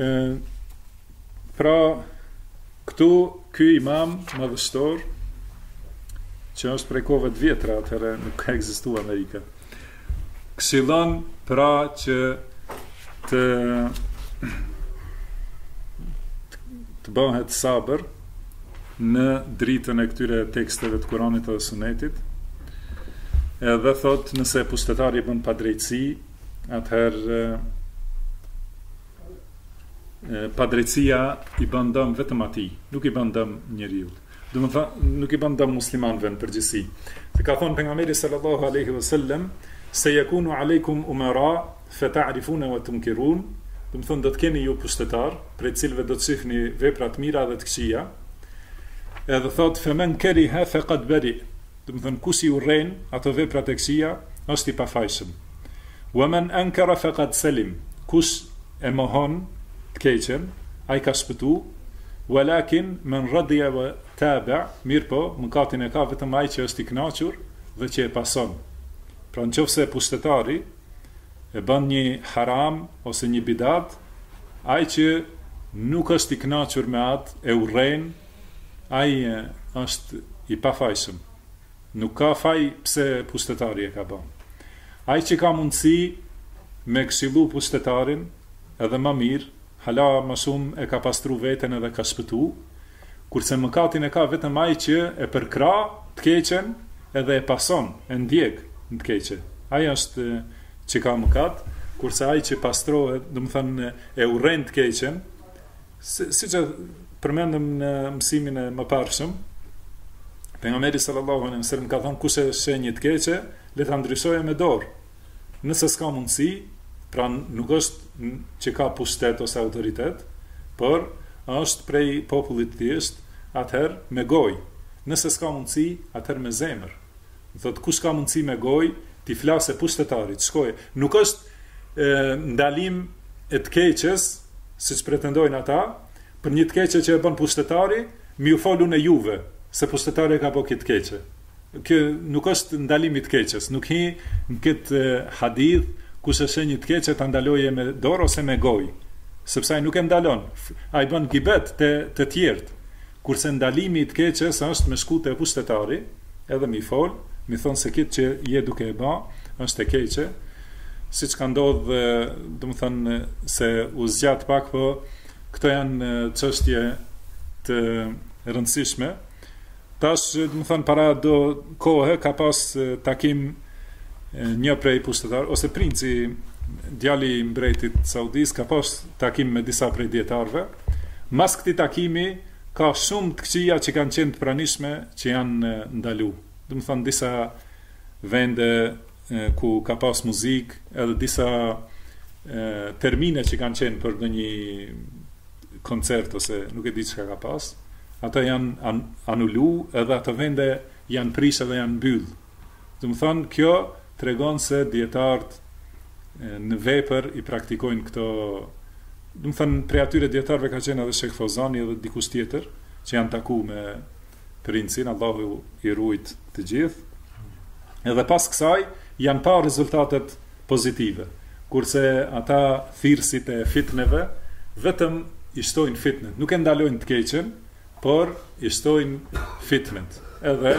E, pra, këtu, ky imam madhështor, që është prej kohëve të vjetra, atëherë nuk ka egzistu Amerika, këshilon pra që të të bëhet sabër, në dritën e këtyre teksteve të Kuranit dhe Sunetit. Edhe thot, nëse pushtetari bën padrejtësi, atëherë padrejtësia i bën dëm vetëm atij, nuk i bën dëm njeriut. Domethonë, nuk i bën dëm muslimanëve në përgjithësi. Se ka thënë pejgamberi sallallahu alaihi wasallam, "Se yakunu alaikum umara Fe ta'rifune wa tunkirun, domethonë do të keni ju pushtetarë, prej të cilëve do të shihni vepra të mira dhe të këqija. Edhe thotë, Femen keriha feqad beri, domethonë kush i urren ato veprat e këqija, është i pafajshëm. Wa men ankara feqad selim, kush e mohon të keqen, ai ka shpëtu, Walakin men radiya wa taba, mirëpo mëkatin e ka vetëm ai që është i kënaqur dhe që e pason. Pra në qoftë se pushtetari, e bën një haram ose një bidat, ai që nuk është i kënaqur me atë, e urren, ai është i pafajshëm. Nuk ka faj pse pushtetari e ka bë. Ai që ka mundësi me këshillu pushtetarin, edhe ma mirë, hala ma shumë e ka pastru veten edhe ka shpëtu, Kurse mëkatin e ka vetëm ai që e përkrah të keqen edhe e pason, e ndjek në të keqe. Ai është që ka mëkat, kurse ai që pastrohet, domethanë e urren të keqen, siç e përmendëm në mësimin e mëparshëm, pejgamberi sallallahu alejhi ue sellem ka thënë kush e sheh një të keqe, le ta ndryshojë me dorë, Nëse s'ka mundësi, pra nuk është që ka pushtet ose autoritet, por është prej popullit të thjeshtë, atëherë me gojë. Nëse s'ka mundësi, atëherë me zemër. Do thotë kush ka mundësi me gojë t'i flasë pushtetarit, shkoje. Nuk është ndalim i të keqes, siç pretendojnë ata, për një të keqe që e bën pushtetari, m'iu fol unë juve, se pushtetari e ka bërë këtë të keqe. Kjo nuk është ndalim i të keqes, nuk hi në këtë hadith kush e sheh një të keqe ta ndalojë me dorë ose me gojë, sepse ai nuk e ndalon, ai bën gibet te të tjerët, kurse ndalimi i të keqes është me shku te pushtetari edhe m'i fol, m'i thonë se këtë që je duke e ba është e keqe, siç ka ndodh domethënë se u zgjat pak po këto janë çështje të rëndësishme. Tash, domethanë para do kohe ka pas takim një prej pushtetarëve ose princi djali i mbretit të Saudisë ka pas takim me disa prej dijetarëve. Mas këtij takimi ka shumë të këqia që kanë qenë të pranishme që janë ndalu. Domethanë disa vende ku ka pas muzikë edhe disa termine që kanë qenë për ndonjë koncert ose nuk e di çka ka pas, ato janë anulu edhe ato vende janë prish edhe janë mbyll. Domethanë kjo tregon se dijetarët në vepër i praktikojnë këto domethanë prej atyre dijetarëve ka qenë edhe Shejh Feuzani edhe dikush tjetër që janë taku me princin Allahu i rujtë të gjithë edhe pas kësaj janë pa rezultatet pozitive kurse ata thirrësit e fitneve vetëm i shtojnë fitnet nuk e ndalojnë të keqen por i shtojnë fitnet edhe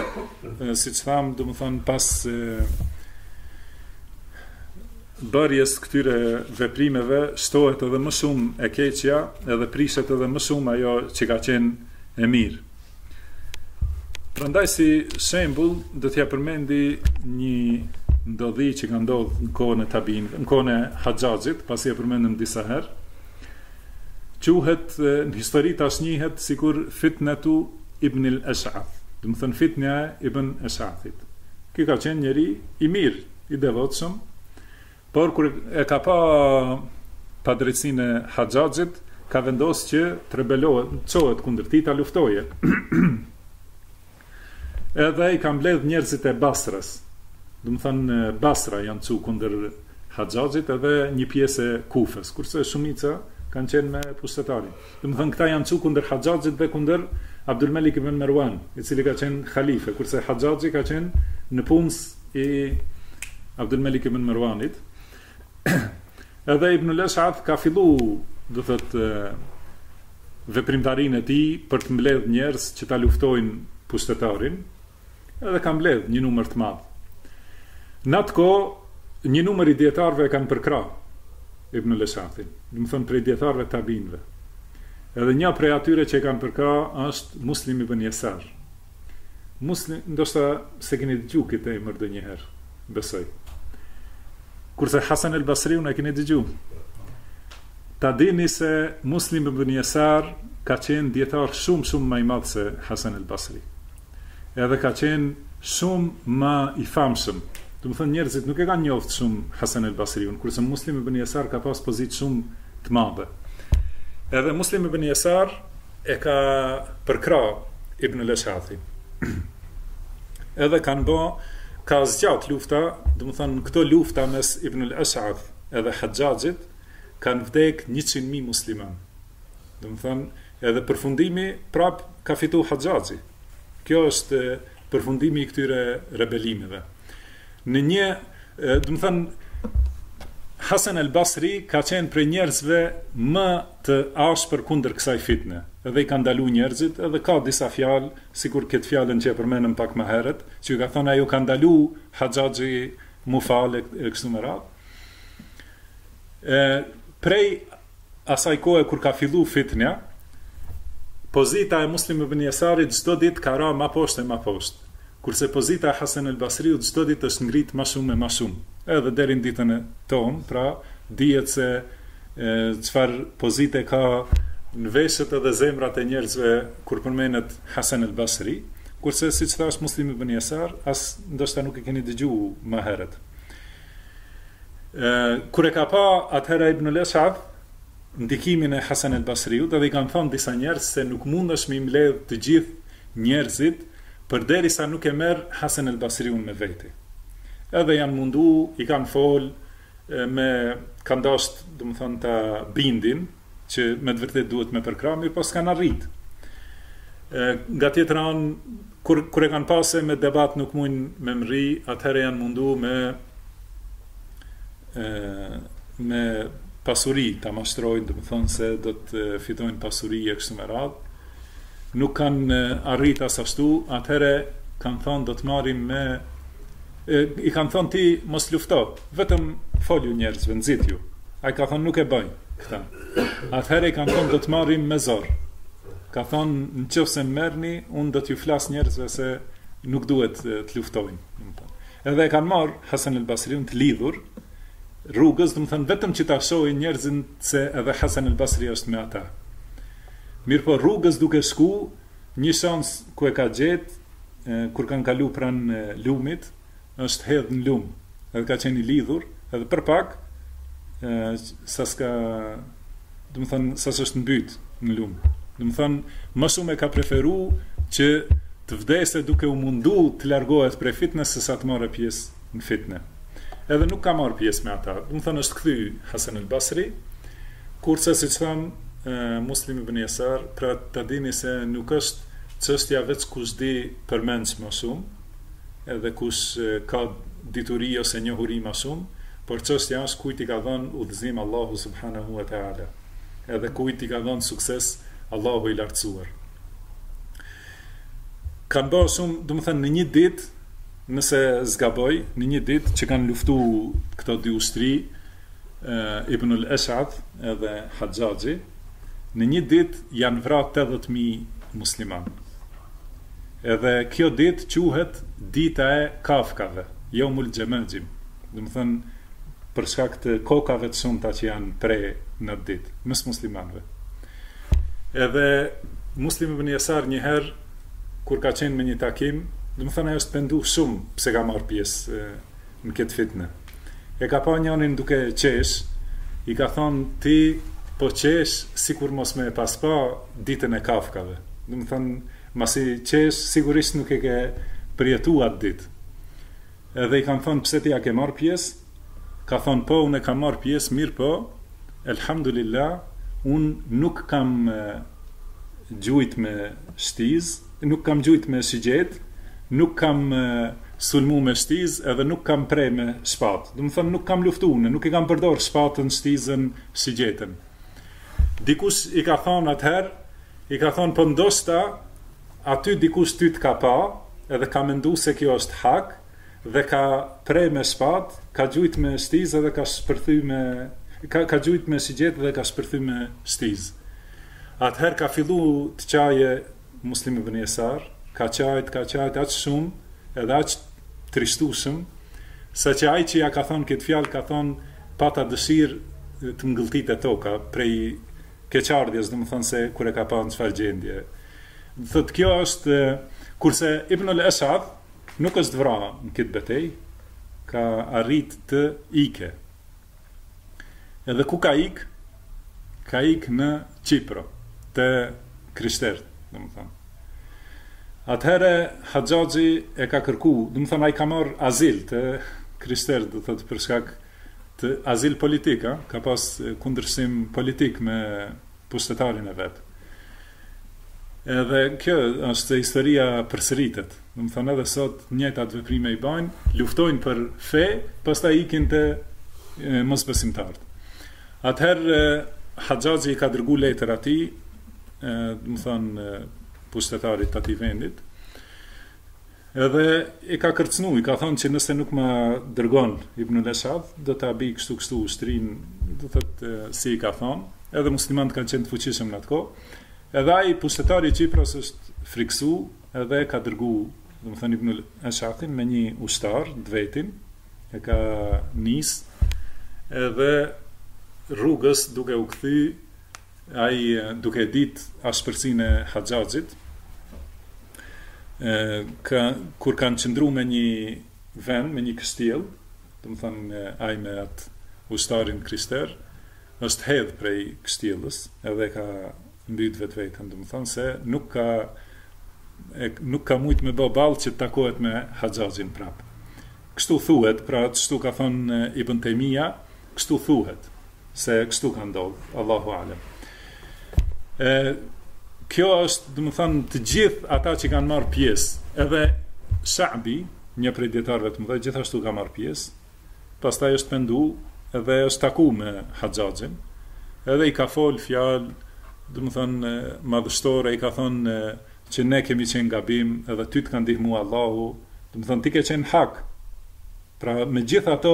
siç thamë domethënë pas bërjes së këtyre veprimeve shtohet edhe më shumë e keqja edhe prishet edhe më shumë ajo që ka qenë e mirë. Prandaj si shembull do ta përmendi një ndodhi që ka ndodhur në kohën e tabiinëve, në kohën e Haxhaxhit, pasi e përmendëm disa herë. Quhet në histori tash njihet sikur Fitnetu Ibnil Esh'ath, domethanë fitneja e Ibn Esh'athit. Ky ka qenë njeri i mirë, I devotshëm, por kur e ka pa padrejtësinë e Haxhaxhit, ka vendosë që të rebelohet, të çohet kundër tij, ta luftojë. Edhe i ka mbledhë njerëzit e Basrës, domethanë Basra janë çu kundër Haxhaxhit edhe një pjesë e Kufës, kurse shumica kanë qenë me pushtetarin. Domethënë këta janë çu kundër Haxhaxhit dhe kundër Abdulmelik ibn Mervan, i cili ka qenë halife, kurse Haxhaxhi ka qenë nëpunës i Abdulmelik ibn Mervanit. Edhe Ibnul Esh'ath ka fillu, do thotë, veprimtarinë e tij për të mbledhë njerëz që ta luftojnë pushtetarin, edhe ka mbledhë një numër të madh. N'atë kohë, një numër i dijetarëve e kanë përkrahë Ibnul Esh'athin, domethanë prej dijetarëve tabiinëve. Edhe një prej atyre që e kanë përkrahë është Muslim ibn Jesar. Muslim, ndoshta s'e keni dëgjuar këtë emër ndonjëherë, besoj. Kurse Hasan el Basriun e keni dëgju krejt. Ta dini se Muslim ibn Jesar ka qenë dijetar shumë shumë më i madh se Hasan el Basri. edhe ka qenë shumë më i famshëm. Domethënë njerëzit nuk e kanë njoftë shumë Hasan al-Basriun, kurse Muslim ibn Yasar ka pas pozitë shumë të madhe. Edhe Muslim ibn Yasar e ka përkra Ibn al-Ash'athin. edhe kanë bë ka zgjat lufta, domethënë kjo lufta mes Ibn al-Ash'ath edhe Hajjajit kanë vdek 100.000 muslimanë. Domethënë Edhe përfundimi prap ka fitu Haxhaxhi. Kjo është përfundimi i këtyre rebelimeve. Në një, domethënë Hasan El Basri ka qenë prej njerëzve më të ashpër kundër kësaj fitne, edhe i ka ndalu njerëzit, edhe ka disa fjalë, sikur këtë fjalën që e përmenëm pak më herët, që i ka thënë a ju ka ndalu Haxhaxhi mu falë e kështu me radhë. E, prej Asaj kohe kur ka fillu fitnja, pozita e Muslim ibn Jesarit çdo ditë ka ra ma poshtë e ma poshtë, kurse pozita e Hasen el Basriut çdo ditë është ngrit ma shumë e ma shumë, edhe deri në ditën tonë, pra dihet se çfarë pozite ka në veshët edhe zemrat e njerëzve kur përmenet Hasen el Basri, kurse siç thashë Muslim ibn Jesar as ndoshta nuk e keni dëgju ma herët. Kur e ka pa atëherë Ibnul Esh'ath ndikimin e Hasan el Basriut edhe i kanë thënë disa njerëz se nuk mundesh m'i mbledh të gjithë njerëzit përderisa nuk e merr Hasen el Basriun me vete. Edhe janë mundu, i kanë folë me, kanë dashtë domethënë ta bindin, që me të vërtetë duhet me përkrah, mirëpo s'kanë arritë. Nga tjetra anë, kur kur e kanë pa se me debat nuk mujnë me mrri, atëherë janë mundu me me pasuri ta mashtrojnë, domethënë se do të fitojnë pasuri e kështu me radhë. Nuk kanë arritë as ashtu, atëherë kanë thonë do të marrim me I kanë thënë ti mos lufto, vetëm folju njerëzve, nxiti. Ai ka thënë nuk e bëj këta. Atëherë i kanë thënë do të marrim me zor. Ka thënë në qoftë se m'merrni, unë do t'ju flas njerëzve se nuk duhet të luftojnë, domethënë. Edhe e kanë marr Hasan el Basriun të lidhur rrugës, domethënë vetëm që ta shohin njerëzit se edhe Hasan el Basri është me ata. Mirpo rrugës duke shku, Një shans ku e ka gjet kur kan kalu pran lumit është hedh në lum edhe ka qen i lidhur edhe për pak sa s'ka domethën sa s'është mbyt në lum domethën më shum e ka preferu që të vdese duke u mundu të largohet prej fitnes sesa të marre pjes në fitne. Edhe nuk ka marrë pjesë me ata. Domethonë është kthy Hasan al-Basri, kurse siç thamë Muslim ibn Jesar, pra ta dini se nuk është çështja veç kush di përmendsh ma shumë, edhe kush ka dituri ose njohuri ma shumë, por çështja është kujt i ka dhonë udhëzim Allahu subhanehu ve teala, edhe kujt i ka dhonë sukses Allahu i Lartësuar. Kanë bërë shumë, domethonë në një ditë, Nëse s'gaboj, në një ditë që kanë luftu këto dy ushtri, Ibnul Esh'ath edhe Haxhaxhi, në një ditë janë vra 80.000 muslimanë. Edhe kjo ditë quhet dita e kafkave, Jomul Xhemaxhim, domethonë për shkak të kokave të shumta që janë pre në atë ditë, mes muslimanëve. Edhe Muslim ibn Jesar një herë kur ka qenë me një takim, domethonë ai është pendu shumë pse ka marrë pjesë në këtë fitne. E ka pa njanin duke qesh, i ka thonë ti po qesh sikur mos me e pas pa ditën e kafkave. Domethonë masi qesh sigurisht nuk e ke përjetu atë ditë. Edhe i kanë thonë pse ti a ke marrë pjesë? ka thonë po unë kam marrë pjesë mirëpo Elhamdulilah unë nuk kam gjujt me shtizë, nuk kam gjujt me shigjet, nuk kam sulmu me shtizë edhe nuk kam pre me shpatë. Domethonë nuk kam luftu unë, nuk e kam përdor shpatën, shtizën, shigjetën. Dikush i ka thonë atëherë, i ka thonë po ndoshta aty dikush ty të ka pa, edhe ka mendu se kjo është hak, dhe ka pre me shpatë, ka gjujtë me shtizë edhe ka shpërthy me ka ka gjujtë me shigjetë dhe ka shpërthy me shtizë. Atëherë ka fillu të qajë Muslim ibn Jesar, ka qajtë, ka qajtë aq shumë edhe aq trishtushëm, saqë ai që ia ka thonë këtë fjalë ka thonë, pata dëshirë të m'gëlltite toka prej keqardhjes, domethonë se kur e ka pa në çfarë gjendje. Do thotë kjo është kurse Ibnul Esh'ath, Nuk është vra në këtë betejë, ka arrit të ike. Edhe ku ka ik, ka ik në Qipro, te krishterët, domethonë. Atëherë Haxhaxhi e ka kërku, domethonë ai ka marr azil te krishterët, do thotë për shkak të azil politik, a, ka pas kundërshtim politik me pushtetarin e vet. Edhe kjo është historia përsëritet. Domethonë edhe sot njëjtat veprime i bajnë, luftojnë për fe, pastaj ikin te mosbesimtarët. Atëherë Haxhaxhi i ka dërgu letër atij, domethonë pushtetarit të atij vendit, Edhe e ka kërcënu, i ka thonë që nëse nuk ma dërgon Ibnul Eshath, do ta bi kështu kështu ushtrinë, domethënë si i ka thonë, edhe muslimant kanë qenë të fuqishëm n'atë kohë, edhe ai pushtetari i Qipros është friksu edhe e ka dërgu, domethënë Ibnul Eshathin, me një ushtar t'vetin, e ka nis, edhe rrugës duke u kthy Ai duke e ditë ashpërsinë e Haxhaxhit, ka, kur kanë qëndru në një vend, në një kështjellë, domethënë ai me atë ushtarin krishter, është hedh prej kështjellës, edhe e ka mbyt vetveten, domethënë se nuk ka e, nuk ka mujt me bë ballë që të takohet me Haxhaxhin prapë. Kështu thuhet, pra kështu ka thënë Ibn Tejmija, kështu thuhet. se kështu ka ndodhur, Allahu alem. E kjo është, domethënë, të gjithë ata që kanë marr pjesë, edhe Shabi, një prej dietarëve të mëdhenj, gjithashtu ka marr pjesë. Pastaj është pendu edhe është taku me Haxhaxhin, edhe i ka fol fjalë, domethënë, madhështore, i ka thënë që ne kemi qenë gabim, edhe ty të ka ndihmu Allahu, domethënë ti ke qenë hak. Pra me gjithë ato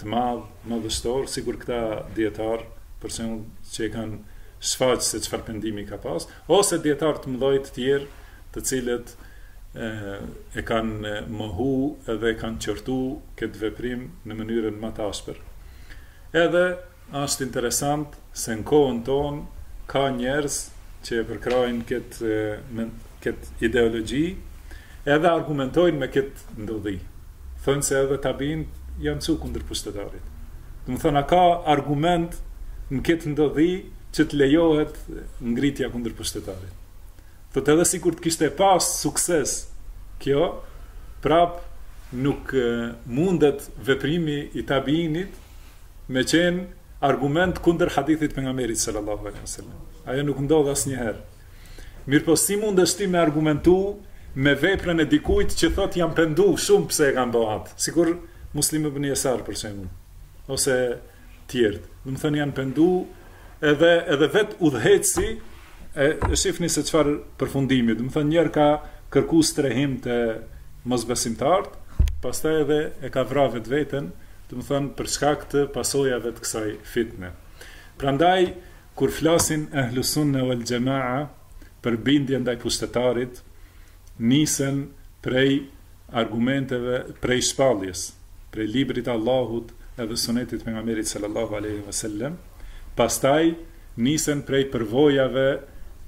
të madh, madhështor, sikur këta dijetar, për shembull, që e kanë shfaq se çfarë pendimi ka pas, ose dijetar të mdhoj të tjerë, të cilët e, e kanë mohu edhe e kanë qortu këtë veprim në mënyrën ma të ashpër. Edhe Asht interesant se n'kohën tonë ka njerz që e përkrahin ketë ideologji edhe argumentojnë me ketë ndodhi. Thojnë se edhe tabiinët janë çu kundër pushtetarit. Domethënë a ka argument n'ketë ndodhi që të lejohet ngritja kundër pushtetarit. Thotë edhe sikur të kishte pas sukses kjo prapë nuk mundet veprimi i tabiinit, Me qenë argument kundër hadithit të Pejgamberit sallallahu alejhi ve sellem. Ajo nuk ndodh asnjëherë. Mirëpo si mundesh ti me argumentu me veprën e dikujt që thotë jam pendu shumë pse e kam bë atë, sikur Muslim ibn Jesar për shembull, ose tjerët. Domethënë janë pendu Edhe edhe vet udhëheqësi e shifni se çfarë përfundimi, domethënë njëherë ka kërku strehim te mosbesimtarët, pastaj edhe e ka vra vetveten, domethënë për shkak të pasojave të kësaj fitne. Prandaj kur flasin ehlusunne uel xhemaa për bindje ndaj pushtetarit, Nisen prej argumenteve prej shpalljes prej librit të Allahut edhe sunetit të pejgamberit sallallahu alejhi ve sellem, pastaj nisen prej përvojave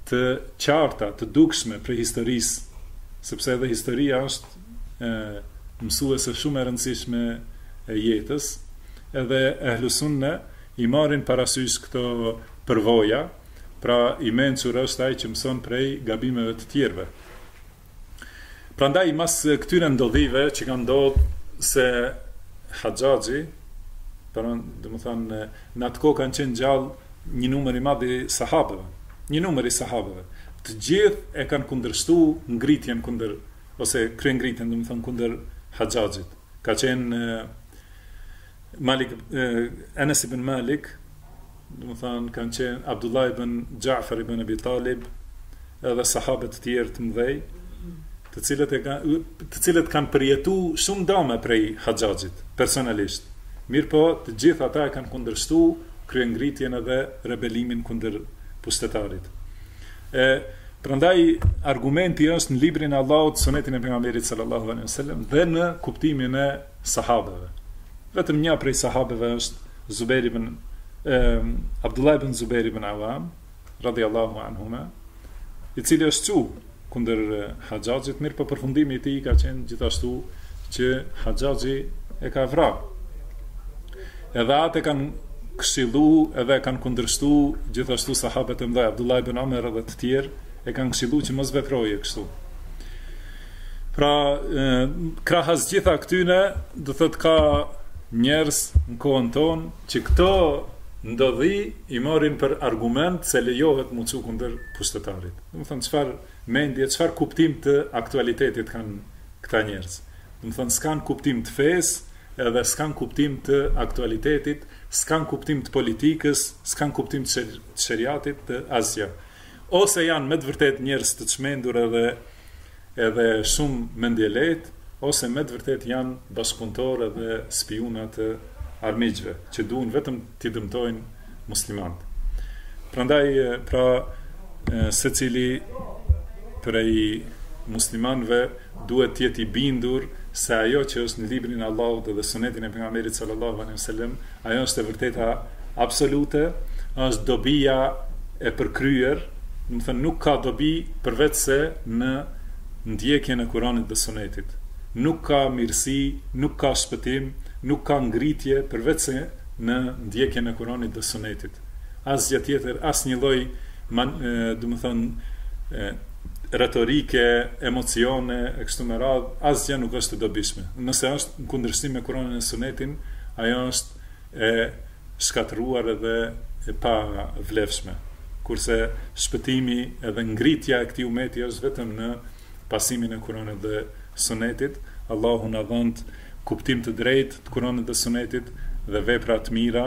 të qarta, të dukshme prej historisë, sepse edhe historia është mësuese shumë e rëndësishme e jetës, edhe ehlu sunne i marrin parasysh këto përvoja, Pra, i mençur është ai që mëson prej gabimeve të tjerëve. Prandaj mas këtyre ndodhive që kanë ndodhur se Haxhaxhi, pra, domethënë, në atë kohë kanë qenë gjallë një numër i madh i sahabëve. Një numër i sahabëve. Të gjithë e kanë kundërshtu ngritjen kundër ose kryengritjen, domethënë, kundër Haxhaxhit. Ka qenë Malik Enes ibn Malik, domethënë kanë qenë Abdullah ibn Ja'far ibn Abi Talib, edhe sahabe të tjerë të mëdhej, të cilët e kanë të cilët kanë përjetu shumë dame prej Haxhaxhit personalisht. Mirëpo të gjithë ata e kanë kundërshtu kryengritjen edhe rebelimin kundër pushtetarit. E prandaj argumenti është në librin e Allahut, sunetin e pejgamberit sallallahu alaihi wasallam dhe në kuptimin e sahabeve. Vetëm nja prej sahabeve është Zubejr ibn Abdullah ibn Zubejr ibn Awam, radhiyallahu anhuma, i cili është çu kundër Haxhaxhit, mirëpo përfundimi i tij ka qenë gjithashtu që Haxhaxhi e ka vra. Edhe atë e kanë këshillu edhe e kanë kundërshtu gjithashtu sahabet e mdhej, Abdullah ibn Omer edhe të tjerë, e kanë këshillu që mos veproje kështu. Pra, krahas gjitha këtyne, do të thotë ka njerëz në kohën tonë që këto ndodhi i morrin për argument se lejohet mu çu kundër pushtetarit. Domethënë çfarë mendje, çfarë kuptim të aktualitetit kanë këta njerëz. Domethënë s'kanë kuptim të fesë, edhe s'kanë kuptim të aktualitetit, s'kanë kuptim të politikës, s'kanë kuptim të sheriatit, të asgjaje. Ose janë me të vërtetë njerëz të çmendur edhe edhe shumë mendjelehtë, ose me të vërtetë janë bashkëpunëtorë edhe spiuna të armiqve, që duan vetëm t'i dëmtojnë muslimanët. Prandaj, pra, secili prej muslimanëve duhet të jetë i bindur se ajo që është në librin e Allahut dhe sunetin e pejgamberit sallallahu alejhi ve sellem Ajo është e vërteta absolute, është dobia e përkryer, domethënë nuk ka dobi përveçse në ndjekjen e Kuranit dhe Sunetit. Nuk ka mirësi, nuk ka shpëtim, nuk ka ngritje përveçse në ndjekjen e Kuranit dhe Sunetit. Asgjë tjetër, asnjë lloj, domethënë, retorike, emocione e kështu me radhë, asgjë nuk është e dobishme. Nëse është në kundërshtim me Kuranin e Sunetin, ajo është e shkatërruar edhe e pavlefshme. Kurse shpëtimi edhe ngritja e këtij umeti është vetëm në pasimin e Kuranit dhe Sunetit. Allahu na dhëntë kuptim të drejtë të Kuranit dhe Sunetit dhe vepra të mira.